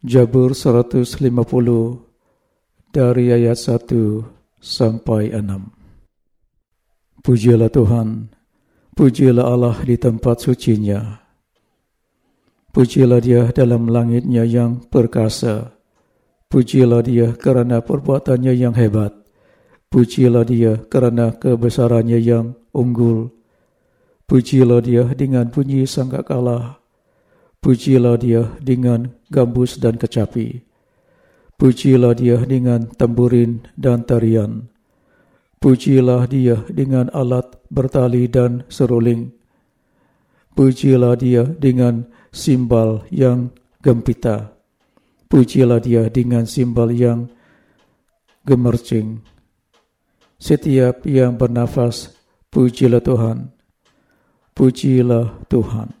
Jabur 150 dari ayat 1 sampai 6. Pujilah Tuhan, pujilah Allah di tempat sucinya. Pujilah dia dalam langitnya yang perkasa. Pujilah dia kerana perbuatannya yang hebat. Pujilah dia kerana kebesarannya yang unggul. Pujilah dia dengan bunyi sangkakala. Pujilah dia dengan gambus dan kecapi. Pujilah dia dengan tamburin dan tarian. Pujilah dia dengan alat bertali dan seruling. Pujilah dia dengan simbal yang gempita. Pujilah dia dengan simbal yang gemercing. Setiap yang bernafas, pujilah Tuhan. Pujilah Tuhan.